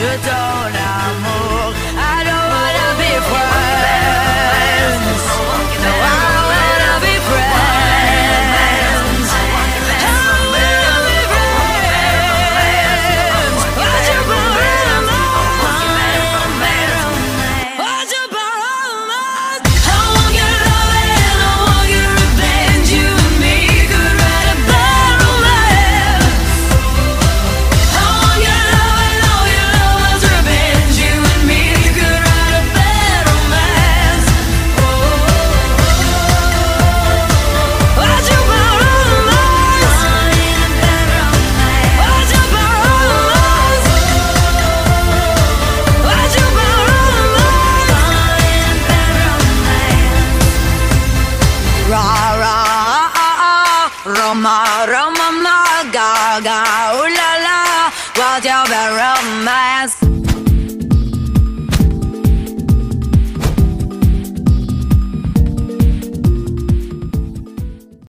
je donne l'amour Roma, Roma, Gaga, ooh la la, what's your romance?